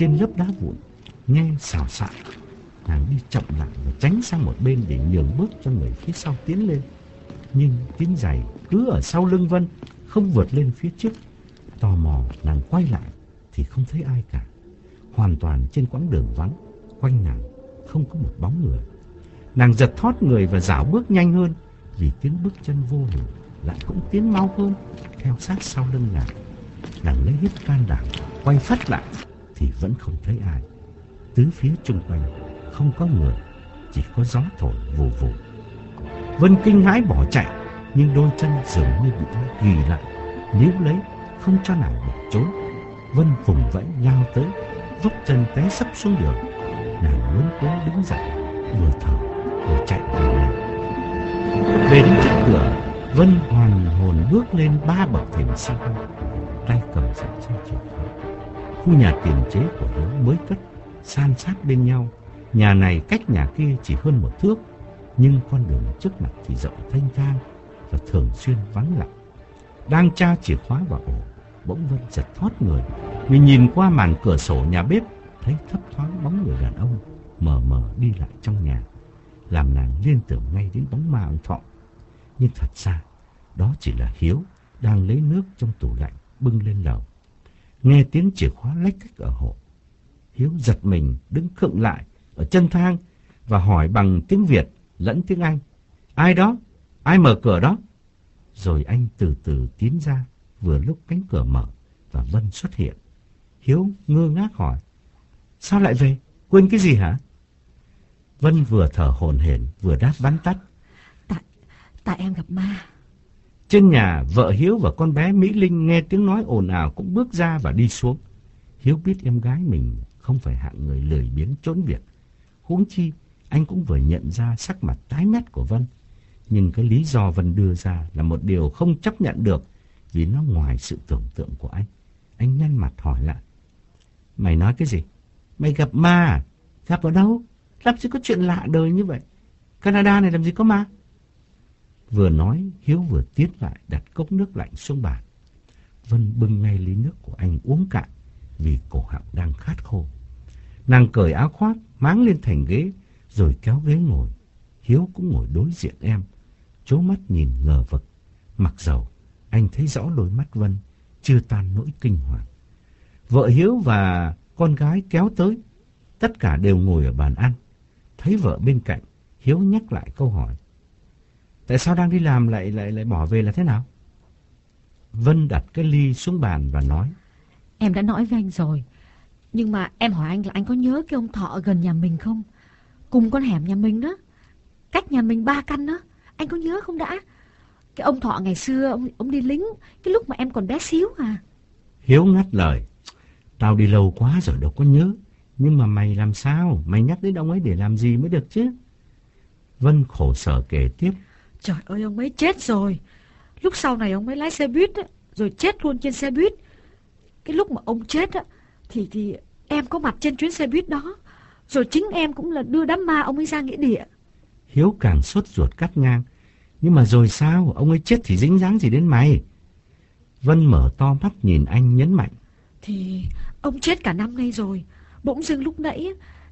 trên lớp đá vụn, nghe xào xạc. Nàng đi chậm lại và tránh sang một bên để nhường bước cho người phía sau tiến lên. Nhưng tiếng giày cứ ở sau lưng Vân, không vượt lên phía trước. Tò mò nàng quay lại thì không thấy ai cả. Hoàn toàn trên quãng đường vắng, quanh nàng không có một bóng người. Nàng giật thoát người và dảo bước nhanh hơn vì tiếng bước chân vô hình lại cũng tiến mau hơn theo sát sau lưng nàng. Nàng lấy hết can đảm quay phát lại thì vẫn không thấy ai. Tứ phía chung quanh không có người, chỉ có gió thổi vù vù. Vân kinh hãi bỏ chạy, nhưng đôi chân dường như bị ai ghi lại, níu lấy, không cho nàng bỏ trốn. Vân vùng vẫy lao tới, vấp chân té sấp xuống đường. Nàng muốn cố đứng dậy, vừa thở vừa chạy về nhà. Về đến trước cửa, Vân hoàn hồn bước lên ba bậc thềm sau, tay cầm sẵn chiếc chìa khóa. Khu nhà tiền chế của Hiếu mới cất, san sát bên nhau. Nhà này cách nhà kia chỉ hơn một thước, nhưng con đường trước mặt thì rộng thanh thang và thường xuyên vắng lặng. Đang tra chìa khóa vào ổ, bỗng Vân giật thoát người. Vì nhìn qua màn cửa sổ nhà bếp, thấy thấp thoáng bóng người đàn ông mờ mờ đi lại trong nhà, làm nàng liên tưởng ngay đến bóng ma ông Thọ. Nhưng thật ra, đó chỉ là Hiếu đang lấy nước trong tủ lạnh bưng lên lầu. Nghe tiếng chìa khóa lách cách ở hộ. Hiếu giật mình đứng khựng lại ở chân thang và hỏi bằng tiếng Việt lẫn tiếng Anh. Ai đó? Ai mở cửa đó? Rồi anh từ từ tiến ra vừa lúc cánh cửa mở và Vân xuất hiện. Hiếu ngơ ngác hỏi. Sao lại về? Quên cái gì hả? Vân vừa thở hổn hển vừa đáp bắn tắt. Tại, tại em gặp ma. Trên nhà, vợ Hiếu và con bé Mỹ Linh nghe tiếng nói ồn ào cũng bước ra và đi xuống. Hiếu biết em gái mình không phải hạng người lười biếng trốn việc. Huống chi, anh cũng vừa nhận ra sắc mặt tái mét của Vân. Nhưng cái lý do Vân đưa ra là một điều không chấp nhận được vì nó ngoài sự tưởng tượng của anh. Anh nhăn mặt hỏi lại. Mày nói cái gì? Mày gặp ma à? Gặp ở đâu? Làm gì có chuyện lạ đời như vậy? Canada này làm gì có ma? Vừa nói, Hiếu vừa tiến lại đặt cốc nước lạnh xuống bàn. Vân bưng ngay ly nước của anh uống cạn vì cổ họng đang khát khô. Nàng cởi áo khoác, máng lên thành ghế, rồi kéo ghế ngồi. Hiếu cũng ngồi đối diện em, chố mắt nhìn ngờ vực. Mặc dầu, anh thấy rõ đôi mắt Vân, chưa tan nỗi kinh hoàng. Vợ Hiếu và con gái kéo tới, tất cả đều ngồi ở bàn ăn. Thấy vợ bên cạnh, Hiếu nhắc lại câu hỏi. Tại sao đang đi làm lại lại lại bỏ về là thế nào? Vân đặt cái ly xuống bàn và nói. Em đã nói với anh rồi. Nhưng mà em hỏi anh là anh có nhớ cái ông thọ gần nhà mình không? Cùng con hẻm nhà mình đó. Cách nhà mình ba căn đó. Anh có nhớ không đã? Cái ông thọ ngày xưa ông, ông đi lính cái lúc mà em còn bé xíu à. Hiếu ngắt lời. Tao đi lâu quá rồi đâu có nhớ. Nhưng mà mày làm sao? Mày nhắc đến ông ấy để làm gì mới được chứ? Vân khổ sở kể tiếp. Trời ơi ông ấy chết rồi. Lúc sau này ông ấy lái xe buýt á, rồi chết luôn trên xe buýt. Cái lúc mà ông chết á, thì thì em có mặt trên chuyến xe buýt đó. Rồi chính em cũng là đưa đám ma ông ấy ra nghĩa địa. Hiếu càng sốt ruột cắt ngang. Nhưng mà rồi sao? Ông ấy chết thì dính dáng gì đến mày? Vân mở to mắt nhìn anh nhấn mạnh. Thì ông chết cả năm nay rồi. Bỗng dưng lúc nãy,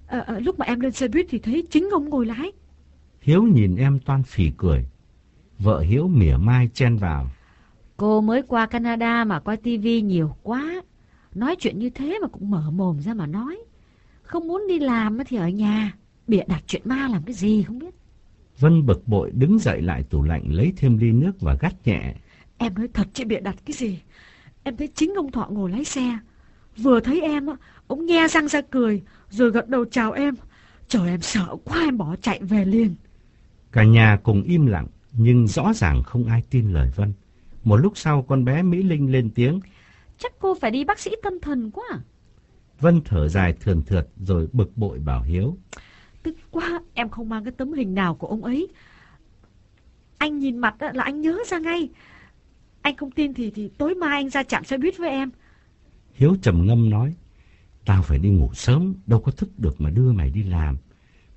à, à, lúc mà em lên xe buýt thì thấy chính ông ngồi lái. Hiếu nhìn em toan phì cười. Vợ Hiếu mỉa mai chen vào. Cô mới qua Canada mà coi tivi nhiều quá. Nói chuyện như thế mà cũng mở mồm ra mà nói. Không muốn đi làm thì ở nhà. Bịa đặt chuyện ma làm cái gì không biết. Vân bực bội đứng dậy lại tủ lạnh lấy thêm ly nước và gắt nhẹ. Em nói thật chị bịa đặt cái gì. Em thấy chính ông Thọ ngồi lái xe. Vừa thấy em, ông nghe răng ra cười, rồi gật đầu chào em. Trời em sợ quá em bỏ chạy về liền. Cả nhà cùng im lặng, nhưng rõ ràng không ai tin lời Vân. Một lúc sau con bé Mỹ Linh lên tiếng. Chắc cô phải đi bác sĩ tâm thần quá. Vân thở dài thường thượt rồi bực bội bảo Hiếu. Tức quá, em không mang cái tấm hình nào của ông ấy. Anh nhìn mặt là anh nhớ ra ngay. Anh không tin thì thì tối mai anh ra chạm xe buýt với em. Hiếu trầm ngâm nói. Tao phải đi ngủ sớm, đâu có thức được mà đưa mày đi làm.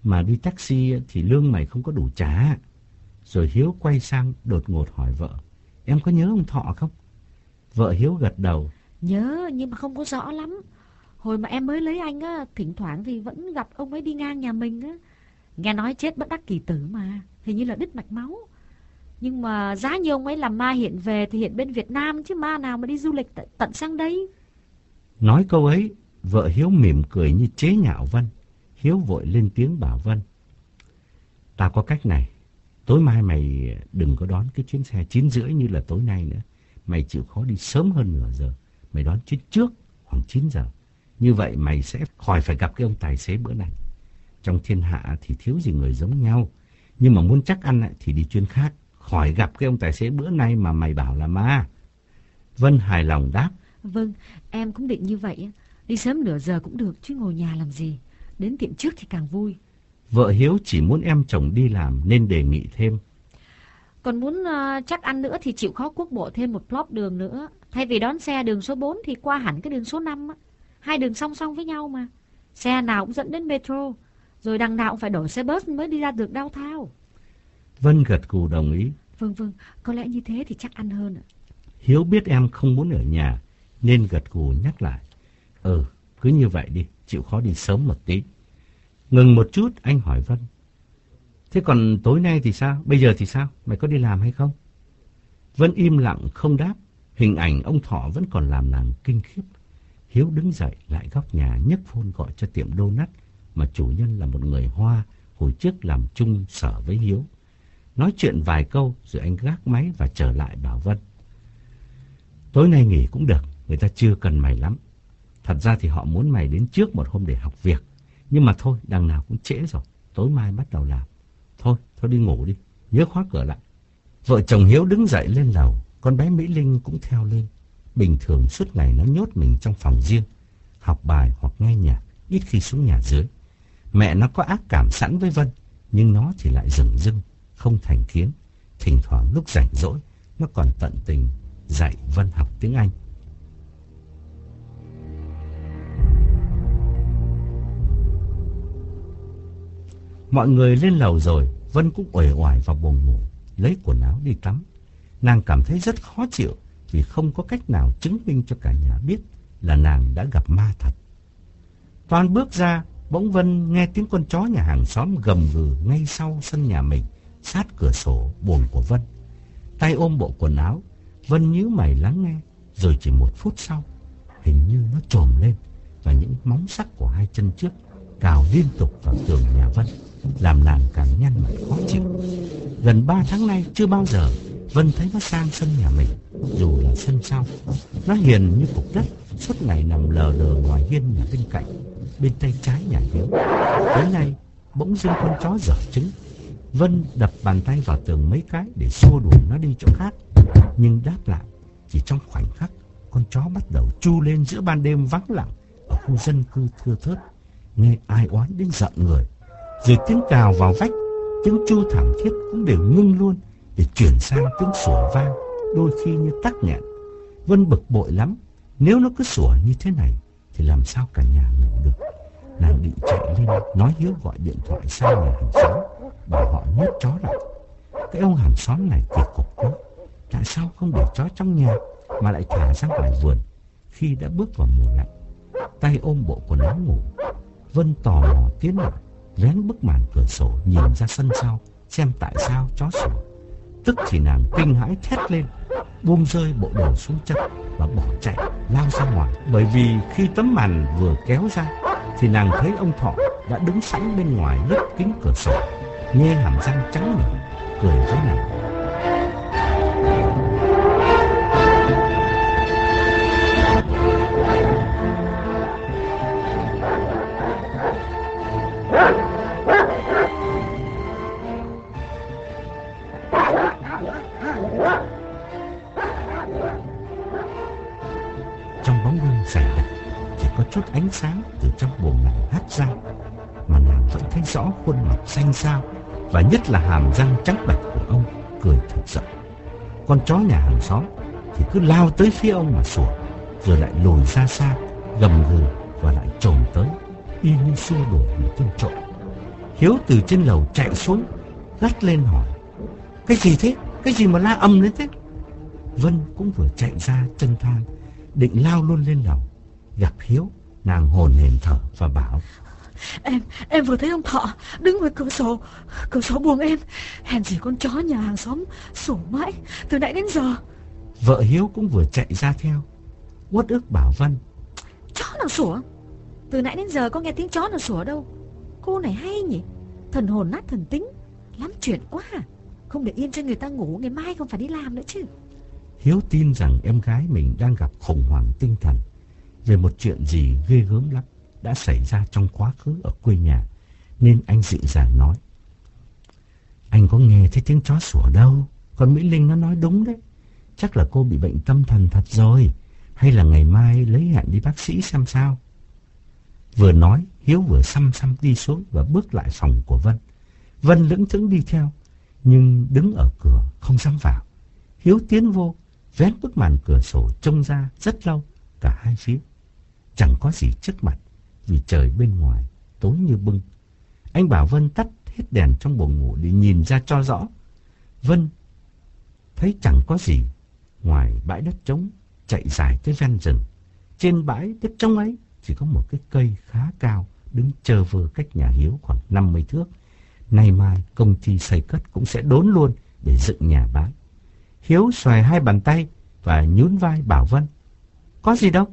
Mà đi taxi thì lương mày không có đủ trả. Rồi Hiếu quay sang đột ngột hỏi vợ. Em có nhớ ông Thọ không? Vợ Hiếu gật đầu. Nhớ nhưng mà không có rõ lắm. Hồi mà em mới lấy anh á, thỉnh thoảng thì vẫn gặp ông ấy đi ngang nhà mình á. Nghe nói chết bất đắc kỳ tử mà, hình như là đứt mạch máu. Nhưng mà giá như ông ấy làm ma hiện về thì hiện bên Việt Nam chứ ma nào mà đi du lịch tận sang đây. Nói câu ấy, vợ Hiếu mỉm cười như chế nhạo Vân. Hiếu vội lên tiếng bảo Vân. Tao có cách này, tối mai mày đừng có đón cái chuyến xe 9 rưỡi như là tối nay nữa. Mày chịu khó đi sớm hơn nửa giờ, mày đón chuyến trước khoảng 9 giờ. Như vậy mày sẽ khỏi phải gặp cái ông tài xế bữa nay. Trong thiên hạ thì thiếu gì người giống nhau. Nhưng mà muốn chắc ăn thì đi chuyến khác. Khỏi gặp cái ông tài xế bữa nay mà mày bảo là ma. Vân hài lòng đáp. Vâng, em cũng định như vậy. Đi sớm nửa giờ cũng được chứ ngồi nhà làm gì. Đến tiệm trước thì càng vui. Vợ Hiếu chỉ muốn em chồng đi làm nên đề nghị thêm. Còn muốn uh, chắc ăn nữa thì chịu khó quốc bộ thêm một plot đường nữa. Thay vì đón xe đường số 4 thì qua hẳn cái đường số 5 á. Hai đường song song với nhau mà. Xe nào cũng dẫn đến metro. Rồi đằng nào cũng phải đổi xe bus mới đi ra được đau thao. Vân gật cù đồng ý. Vâng vâng, có lẽ như thế thì chắc ăn hơn ạ. Hiếu biết em không muốn ở nhà nên gật cù nhắc lại. Ừ, cứ như vậy đi, chịu khó đi sớm một tí. Ngừng một chút, anh hỏi Vân. Thế còn tối nay thì sao? Bây giờ thì sao? Mày có đi làm hay không? Vân im lặng không đáp. Hình ảnh ông Thọ vẫn còn làm nàng kinh khiếp. Hiếu đứng dậy lại góc nhà nhấc phone gọi cho tiệm donut mà chủ nhân là một người Hoa hồi trước làm chung sở với Hiếu. Nói chuyện vài câu rồi anh gác máy và trở lại bảo Vân. Tối nay nghỉ cũng được, người ta chưa cần mày lắm. Thật ra thì họ muốn mày đến trước một hôm để học việc. Nhưng mà thôi, đằng nào cũng trễ rồi, tối mai bắt đầu làm. Thôi, thôi đi ngủ đi, nhớ khóa cửa lại. Vợ chồng Hiếu đứng dậy lên lầu, con bé Mỹ Linh cũng theo lên. Bình thường suốt ngày nó nhốt mình trong phòng riêng, học bài hoặc nghe nhạc, ít khi xuống nhà dưới. Mẹ nó có ác cảm sẵn với Vân, nhưng nó thì lại rừng rưng, không thành kiến. Thỉnh thoảng lúc rảnh rỗi, nó còn tận tình dạy Vân học tiếng Anh. Mọi người lên lầu rồi, Vân cũng uể oải vào buồng ngủ, lấy quần áo đi tắm. Nàng cảm thấy rất khó chịu vì không có cách nào chứng minh cho cả nhà biết là nàng đã gặp ma thật. Toàn bước ra, bỗng Vân nghe tiếng con chó nhà hàng xóm gầm gừ ngay sau sân nhà mình, sát cửa sổ buồng của Vân. Tay ôm bộ quần áo, Vân nhíu mày lắng nghe, rồi chỉ một phút sau, hình như nó trồm lên và những móng sắc của hai chân trước cào liên tục vào tường nhà Vân, làm nàng càng nhăn mặt khó chịu. Gần ba tháng nay chưa bao giờ Vân thấy nó sang sân nhà mình, dù là sân sau. Nó hiền như cục đất, suốt ngày nằm lờ đờ ngoài hiên nhà bên cạnh, bên tay trái nhà Hiếu. Tối nay, bỗng dưng con chó dở trứng. Vân đập bàn tay vào tường mấy cái để xua đuổi nó đi chỗ khác. Nhưng đáp lại, chỉ trong khoảnh khắc, con chó bắt đầu chu lên giữa ban đêm vắng lặng ở khu dân cư thưa thớt. Nghe ai oán đến giận người. Rồi tiếng cào vào vách, tiếng chu thảm thiết cũng đều ngưng luôn để chuyển sang tiếng sủa vang, đôi khi như tắc nghẹn. Vân bực bội lắm, nếu nó cứ sủa như thế này thì làm sao cả nhà ngủ được. Nàng định chạy lên nói Hiếu gọi điện thoại sang nhà hàng xóm, bảo họ nhốt chó lại. Cái ông hàng xóm này kỳ cục quá, tại sao không để chó trong nhà mà lại thả ra ngoài vườn khi đã bước vào mùa lạnh. Tay ôm bộ quần áo ngủ, Vân tò mò tiến lại, vén bức màn cửa sổ nhìn ra sân sau xem tại sao chó sủa. Tức thì nàng kinh hãi thét lên, buông rơi bộ đồ xuống chân và bỏ chạy, lao ra ngoài. Bởi vì khi tấm màn vừa kéo ra, thì nàng thấy ông Thọ đã đứng sẵn bên ngoài lớp kính cửa sổ, nghe hàm răng trắng nhợt, cười với nàng. Xanh xao và nhất là hàm răng trắng bạch của ông cười thật rộng. Con chó nhà hàng xóm thì cứ lao tới phía ông mà sủa, rồi lại lùi ra xa, gầm gừ và lại trồm tới, y như xua đuổi một tên trộm. Hiếu từ trên lầu chạy xuống, gắt lên hỏi, cái gì thế? Cái gì mà la âm lên thế? Vân cũng vừa chạy ra chân thang, định lao luôn lên lầu, gặp Hiếu, Nàng hồn hển thở và bảo Em, em vừa thấy ông Thọ đứng ngoài cửa sổ Cửa sổ buồng em. Hèn gì con chó nhà hàng xóm sủa mãi Từ nãy đến giờ. Vợ Hiếu cũng vừa chạy ra theo. Uất ức bảo Vân Chó nào sủa? Từ nãy đến giờ có nghe tiếng chó nào sủa đâu. Cô này hay nhỉ? Thần hồn nát thần tính. Lắm chuyện quá à. Không để yên cho người ta ngủ Ngày mai không phải đi làm nữa chứ. Hiếu tin rằng em gái mình đang gặp khủng hoảng tinh thần Về một chuyện gì ghê gớm lắm đã xảy ra trong quá khứ ở quê nhà, Nên anh dịu dàng nói. Anh có nghe thấy tiếng chó sủa đâu? Còn Mỹ Linh nó nói đúng đấy. Chắc là cô bị bệnh tâm thần thật rồi. Hay là ngày mai lấy hẹn đi bác sĩ xem sao? Vừa nói, Hiếu vừa xăm xăm đi xuống Và bước lại phòng của Vân. Vân lững thững đi theo, Nhưng đứng ở cửa không dám vào. Hiếu tiến vô, Vén bức màn cửa sổ trông ra rất lâu, Cả hai phía. Chẳng có gì trước mặt. Vì trời bên ngoài, tối như bưng Anh bảo Vân tắt hết đèn trong buồng ngủ Để nhìn ra cho rõ Vân thấy chẳng có gì, Ngoài bãi đất trống chạy dài tới ven rừng. Trên bãi đất trống ấy chỉ có một cái cây khá cao đứng chờ vờ cách nhà Hiếu khoảng 50 thước. Nay mai công ty xây cất cũng sẽ đốn luôn để dựng nhà bán. Hiếu xòe hai bàn tay và nhún vai bảo Vân. Có gì đâu.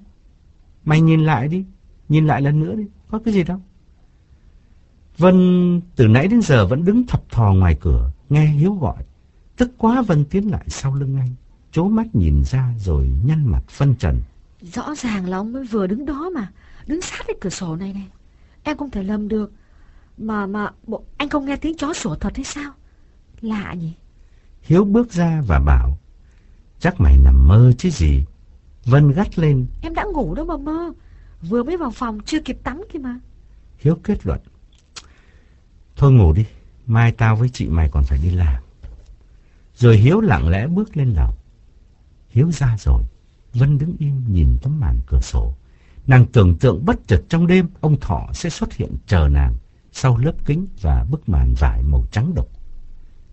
Mày nhìn lại đi. Nhìn lại lần nữa đi. Có cái gì đâu. Vân từ nãy đến giờ vẫn đứng thập thò ngoài cửa. Nghe Hiếu gọi. Tức quá Vân tiến lại sau lưng anh chố mắt nhìn ra rồi nhăn mặt phân trần. Rõ ràng là ông mới vừa đứng đó mà, đứng sát cái cửa sổ này này. Em không thể lầm được. Mà mà bộ anh không nghe tiếng chó sủa thật hay sao? Lạ nhỉ? Hiếu bước ra và bảo, chắc mày nằm mơ chứ gì. Vân gắt lên. Em đã ngủ đâu mà mơ. Vừa mới vào phòng chưa kịp tắm kia mà. Hiếu kết luận. Thôi ngủ đi, mai tao với chị mày còn phải đi làm. Rồi Hiếu lặng lẽ bước lên lầu. Hiếu ra rồi. Vân đứng im nhìn tấm màn cửa sổ. Nàng tưởng tượng bất chợt trong đêm ông Thọ sẽ xuất hiện chờ nàng sau lớp kính và bức màn vải màu trắng độc.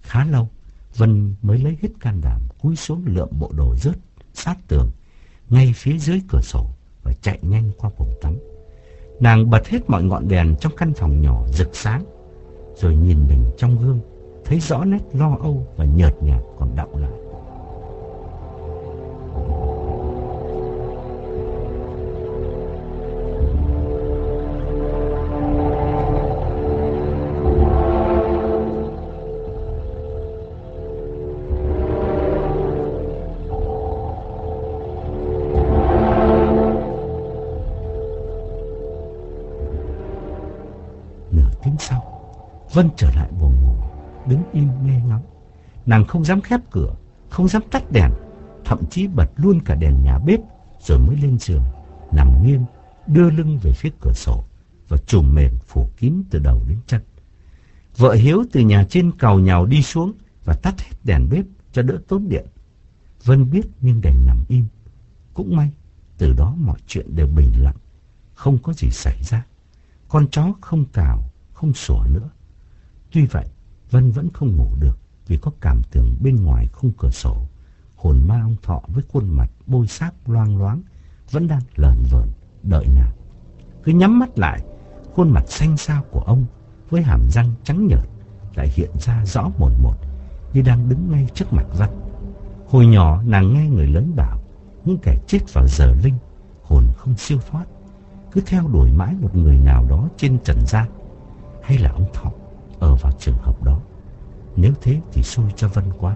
Khá lâu, Vân mới lấy hết can đảm cúi xuống lượm bộ đồ rớt sát tường ngay phía dưới cửa sổ và chạy nhanh qua phòng tắm. Nàng bật hết mọi ngọn đèn trong căn phòng nhỏ rực sáng, rồi nhìn mình trong gương, thấy rõ nét lo âu và nhợt nhạt còn đọng lại. Vân trở lại buồng ngủ, đứng im nghe ngóng. Nàng không dám khép cửa, không dám tắt đèn, thậm chí bật luôn cả đèn nhà bếp rồi mới lên giường, nằm nghiêng, đưa lưng về phía cửa sổ và trùm mền phủ kín từ đầu đến chân. Vợ Hiếu từ nhà trên cầu nhào đi xuống và tắt hết đèn bếp cho đỡ tốn điện. Vân biết nhưng đành nằm im. Cũng may, từ đó mọi chuyện đều bình lặng, không có gì xảy ra. Con chó không cào, không sủa nữa. Tuy vậy, Vân vẫn không ngủ được vì có cảm tưởng bên ngoài không cửa sổ. Hồn ma ông Thọ với khuôn mặt bôi sáp loang loáng vẫn đang lờn vờn đợi nàng. Cứ nhắm mắt lại, khuôn mặt xanh xao của ông với hàm răng trắng nhợt lại hiện ra rõ một một như đang đứng ngay trước mặt Vân. Hồi nhỏ nàng nghe người lớn bảo những kẻ chết vào giờ linh hồn không siêu thoát cứ theo đuổi mãi một người nào đó trên trần gian hay là ông Thọ ở vào trường hợp đó. Nếu thế thì xui cho Vân quá.